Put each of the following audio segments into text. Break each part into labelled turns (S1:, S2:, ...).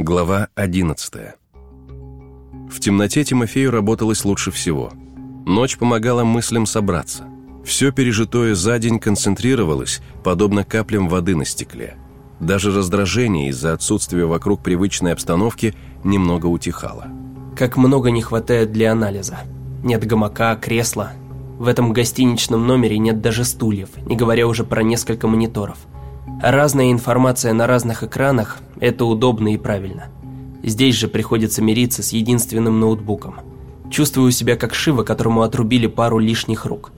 S1: Глава 11 В темноте Тимофею работалось лучше всего. Ночь помогала мыслям собраться. Все пережитое за день концентрировалось, подобно каплям воды на стекле. Даже раздражение из-за отсутствия вокруг привычной обстановки немного утихало.
S2: Как много не хватает для анализа. Нет гамака, кресла. В этом гостиничном номере нет даже стульев, не говоря уже про несколько мониторов. Разная информация на разных экранах – это удобно и правильно. Здесь же приходится мириться с единственным ноутбуком. Чувствую себя как Шива, которому отрубили пару лишних рук.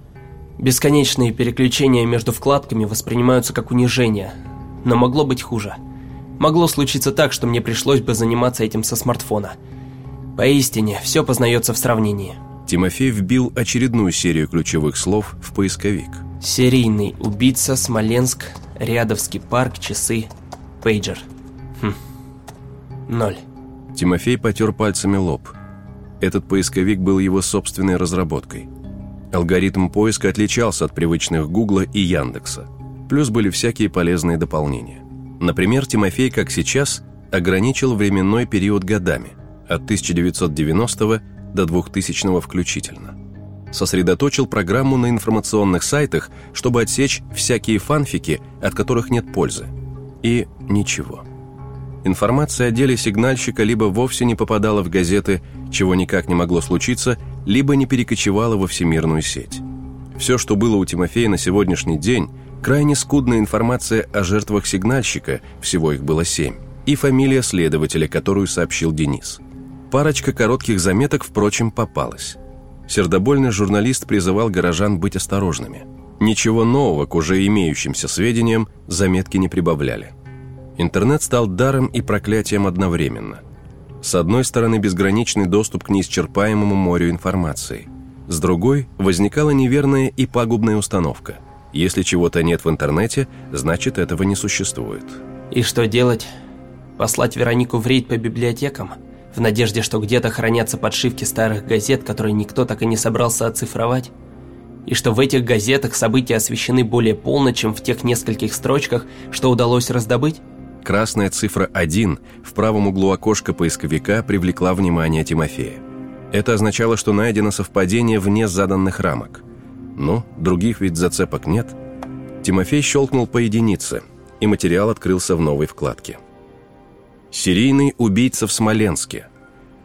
S2: Бесконечные переключения между вкладками воспринимаются как унижение, но могло быть хуже. Могло случиться так, что мне пришлось бы заниматься этим со смартфона. Поистине, все познается в сравнении.
S1: Тимофей вбил очередную серию ключевых слов в поисковик.
S2: Серийный убийца, Смоленск, Рядовский парк, часы, пейджер. Хм. Ноль.
S1: Тимофей потер пальцами лоб. Этот поисковик был его собственной разработкой. Алгоритм поиска отличался от привычных Гугла и Яндекса. Плюс были всякие полезные дополнения. Например, Тимофей, как сейчас, ограничил временной период годами, от 1990 до 2000 включительно. Сосредоточил программу на информационных сайтах, чтобы отсечь всякие фанфики, от которых нет пользы. И ничего. Информация о деле сигнальщика либо вовсе не попадала в газеты, чего никак не могло случиться, либо не перекочевала во всемирную сеть. Все, что было у Тимофея на сегодняшний день, крайне скудная информация о жертвах сигнальщика, всего их было семь, и фамилия следователя, которую сообщил Денис. Парочка коротких заметок, впрочем, попалась. Сердобольный журналист призывал горожан быть осторожными. Ничего нового к уже имеющимся сведениям заметки не прибавляли. Интернет стал даром и проклятием одновременно. С одной стороны, безграничный доступ к неисчерпаемому морю информации. С другой, возникала неверная и пагубная установка. Если чего-то нет в интернете, значит этого не существует.
S2: И что делать? Послать Веронику в рейд по библиотекам? В надежде, что где-то хранятся подшивки старых газет, которые никто так и не собрался оцифровать? И что в этих газетах события освещены более полно, чем в тех нескольких строчках, что удалось раздобыть?
S1: Красная цифра 1 в правом углу окошка поисковика привлекла внимание Тимофея. Это означало, что найдено совпадение вне заданных рамок. Но других ведь зацепок нет. Тимофей щелкнул по единице, и материал открылся в новой вкладке. Серийный убийца в Смоленске.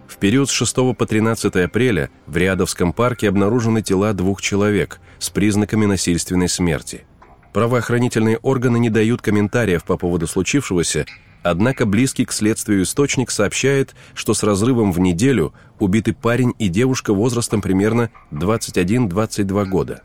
S1: В период с 6 по 13 апреля в Рядовском парке обнаружены тела двух человек с признаками насильственной смерти – Правоохранительные органы не дают комментариев по поводу случившегося, однако близкий к следствию источник сообщает, что с разрывом в неделю убиты парень и девушка возрастом примерно 21-22 года.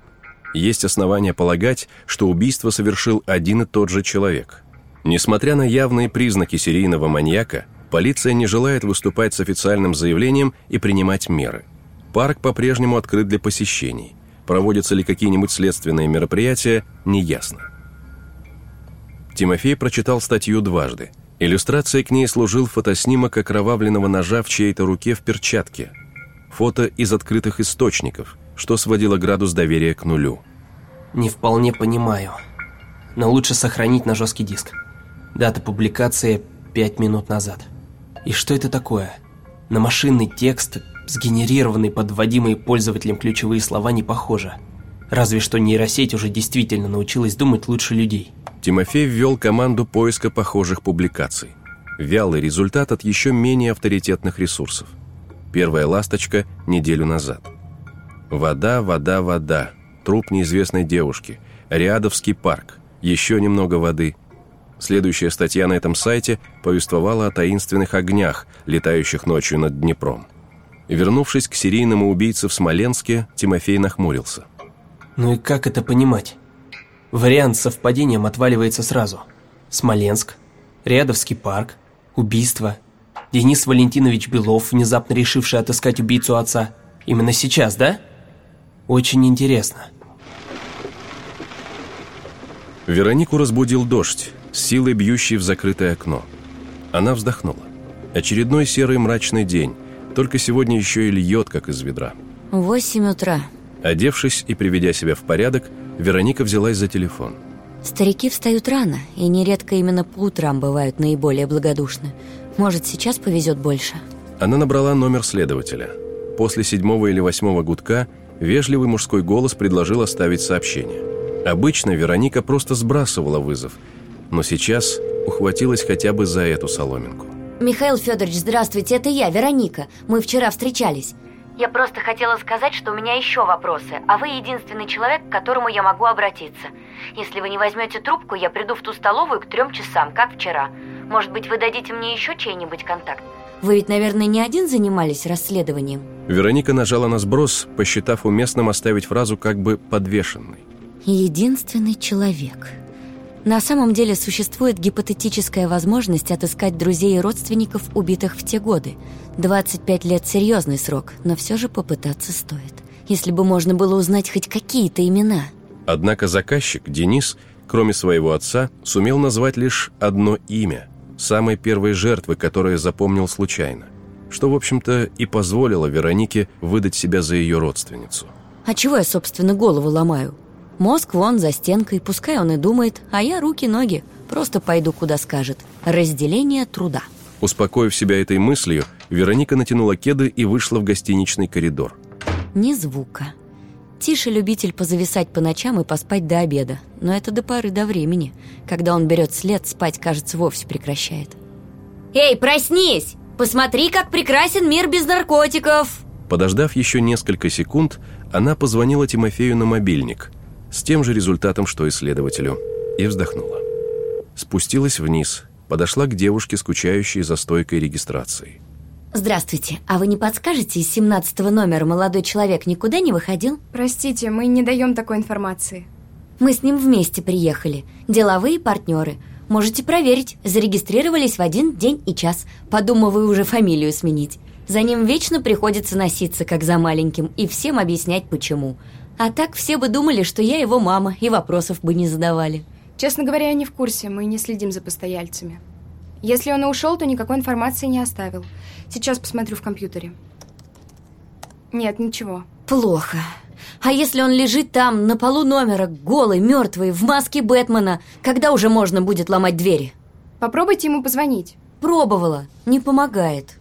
S1: Есть основания полагать, что убийство совершил один и тот же человек. Несмотря на явные признаки серийного маньяка, полиция не желает выступать с официальным заявлением и принимать меры. Парк по-прежнему открыт для посещений. Проводятся ли какие-нибудь следственные мероприятия, неясно. Тимофей прочитал статью дважды. Иллюстрацией к ней служил фотоснимок окровавленного ножа в чьей-то руке в перчатке. Фото из открытых источников, что сводило градус доверия к нулю.
S2: Не вполне понимаю. Но лучше сохранить на жесткий диск. Дата публикации пять минут назад. И что это такое? На машинный текст Сгенерированные подводимые пользователем ключевые слова не похожи. Разве что нейросеть уже действительно научилась думать лучше людей.
S1: Тимофей ввел команду поиска похожих публикаций. Вялый результат от еще менее авторитетных ресурсов. Первая ласточка неделю назад. Вода, вода, вода. Труп неизвестной девушки. Рядовский парк. Еще немного воды. Следующая статья на этом сайте повествовала о таинственных огнях, летающих ночью над Днепром. Вернувшись к серийному убийце в Смоленске, Тимофей нахмурился.
S2: Ну и как это понимать? Вариант с совпадением отваливается сразу. Смоленск, Рядовский парк, убийство. Денис Валентинович Белов, внезапно решивший отыскать убийцу отца. Именно сейчас, да? Очень интересно.
S1: Веронику разбудил дождь, силой бьющий в закрытое окно. Она вздохнула. Очередной серый мрачный день, только сегодня еще и льет, как из ведра.
S3: Восемь утра.
S1: Одевшись и приведя себя в порядок, Вероника взялась за телефон.
S3: Старики встают рано, и нередко именно по утрам бывают наиболее благодушны. Может, сейчас повезет больше.
S1: Она набрала номер следователя. После седьмого или восьмого гудка вежливый мужской голос предложил оставить сообщение. Обычно Вероника просто сбрасывала вызов, но сейчас ухватилась хотя бы за эту соломинку.
S3: Михаил Федорович, здравствуйте, это я, Вероника. Мы вчера встречались. Я просто хотела сказать, что у меня еще вопросы, а вы единственный человек, к которому я могу обратиться. Если вы не возьмете трубку, я приду в ту столовую к трем часам, как вчера. Может быть, вы дадите мне еще чей-нибудь контакт? Вы ведь, наверное, не один занимались расследованием?
S1: Вероника нажала на сброс, посчитав уместным оставить фразу как бы подвешенной.
S3: Единственный человек. На самом деле существует гипотетическая возможность отыскать друзей и родственников, убитых в те годы. 25 лет – серьезный срок, но все же попытаться стоит. Если бы можно было узнать хоть какие-то имена.
S1: Однако заказчик, Денис, кроме своего отца, сумел назвать лишь одно имя – самой первой жертвы, которую запомнил случайно. Что, в общем-то, и позволило Веронике выдать себя за ее родственницу.
S3: А чего я, собственно, голову ломаю? Мозг вон за стенкой, пускай он и думает, а я руки-ноги, просто пойду куда скажет. Разделение труда.
S1: Успокоив себя этой мыслью, Вероника натянула кеды и вышла в гостиничный коридор.
S3: Ни звука. Тише любитель позависать по ночам и поспать до обеда. Но это до поры до времени. Когда он берет след, спать, кажется, вовсе прекращает. «Эй, проснись! Посмотри, как прекрасен мир без наркотиков!»
S1: Подождав еще несколько секунд, она позвонила Тимофею на мобильник – с тем же результатом, что и следователю, и вздохнула. Спустилась вниз, подошла к девушке, скучающей за стойкой регистрации.
S3: Здравствуйте, а вы не подскажете, из 17 номера молодой человек никуда не выходил?
S4: Простите, мы не даем такой информации.
S3: Мы с ним вместе приехали, деловые партнеры. Можете проверить, зарегистрировались в один день и час, подумываю уже фамилию сменить. За ним вечно приходится носиться, как за маленьким, и всем объяснять, почему. А так все бы думали, что я его мама, и вопросов бы не задавали.
S4: Честно говоря, я не в курсе, мы не следим за постояльцами. Если он и ушел, то никакой информации не оставил. Сейчас посмотрю в компьютере. Нет, ничего.
S3: Плохо. А если он лежит там, на полу номера, голый, мертвый, в маске Бэтмена, когда уже можно будет ломать двери?
S4: Попробуйте ему позвонить.
S3: Пробовала. Не помогает.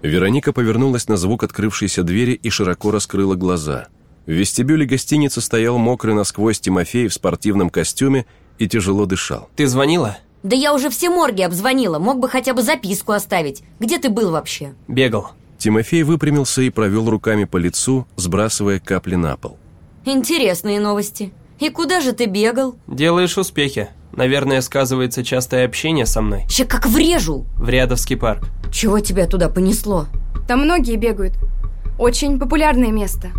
S1: Вероника повернулась на звук открывшейся двери и широко раскрыла глаза – в вестибюле гостиницы стоял мокрый насквозь Тимофей в спортивном костюме и тяжело дышал.
S2: Ты звонила?
S3: Да я уже все морги обзвонила, мог бы хотя бы записку оставить. Где ты был вообще?
S2: Бегал.
S1: Тимофей выпрямился и провел руками по лицу, сбрасывая капли на пол.
S3: Интересные новости. И куда же ты бегал?
S2: Делаешь успехи. Наверное, сказывается частое общение со мной.
S3: Ща как врежу!
S2: В Рядовский парк.
S3: Чего тебя туда понесло?
S4: Там многие бегают. Очень популярное место.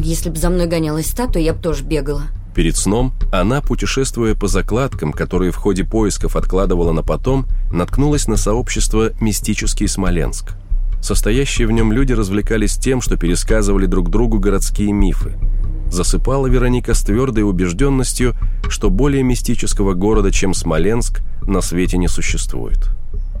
S3: Если бы за мной гонялась статуя, я бы тоже бегала.
S1: Перед сном она, путешествуя по закладкам, которые в ходе поисков откладывала на потом, наткнулась на сообщество «Мистический Смоленск». Состоящие в нем люди развлекались тем, что пересказывали друг другу городские мифы. Засыпала Вероника с твердой убежденностью, что более мистического города, чем Смоленск, на свете не существует.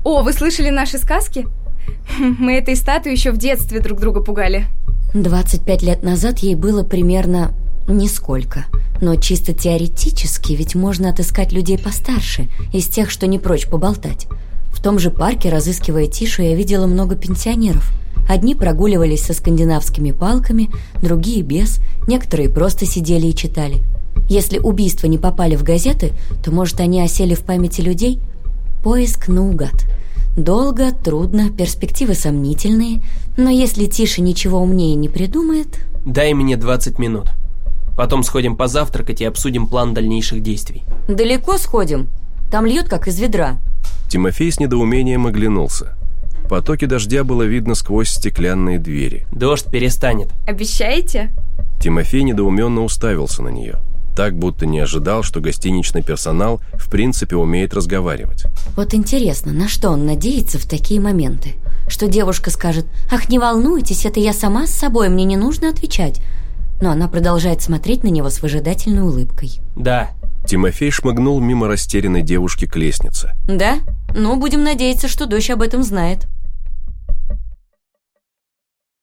S4: О, вы слышали наши сказки? Мы этой статуей еще в детстве друг друга пугали.
S3: 25 лет назад ей было примерно нисколько. Но чисто теоретически ведь можно отыскать людей постарше, из тех, что не прочь поболтать. В том же парке, разыскивая Тишу, я видела много пенсионеров. Одни прогуливались со скандинавскими палками, другие без, некоторые просто сидели и читали. Если убийства не попали в газеты, то, может, они осели в памяти людей? Поиск наугад – Долго, трудно, перспективы сомнительные, но если Тише ничего умнее не придумает...
S2: Дай мне 20 минут. Потом сходим позавтракать и обсудим план дальнейших действий.
S3: Далеко сходим? Там льет, как из ведра.
S1: Тимофей с недоумением оглянулся. Потоки дождя было видно сквозь стеклянные двери.
S2: Дождь перестанет.
S4: Обещаете?
S1: Тимофей недоуменно уставился на нее так будто не ожидал, что гостиничный персонал в принципе умеет разговаривать.
S3: Вот интересно, на что он надеется в такие моменты? Что девушка скажет «Ах, не волнуйтесь, это я сама с собой, мне не нужно отвечать». Но она продолжает смотреть на него с выжидательной улыбкой.
S2: «Да».
S1: Тимофей шмыгнул мимо растерянной девушки к лестнице.
S3: «Да? Ну, будем надеяться, что дочь об этом знает».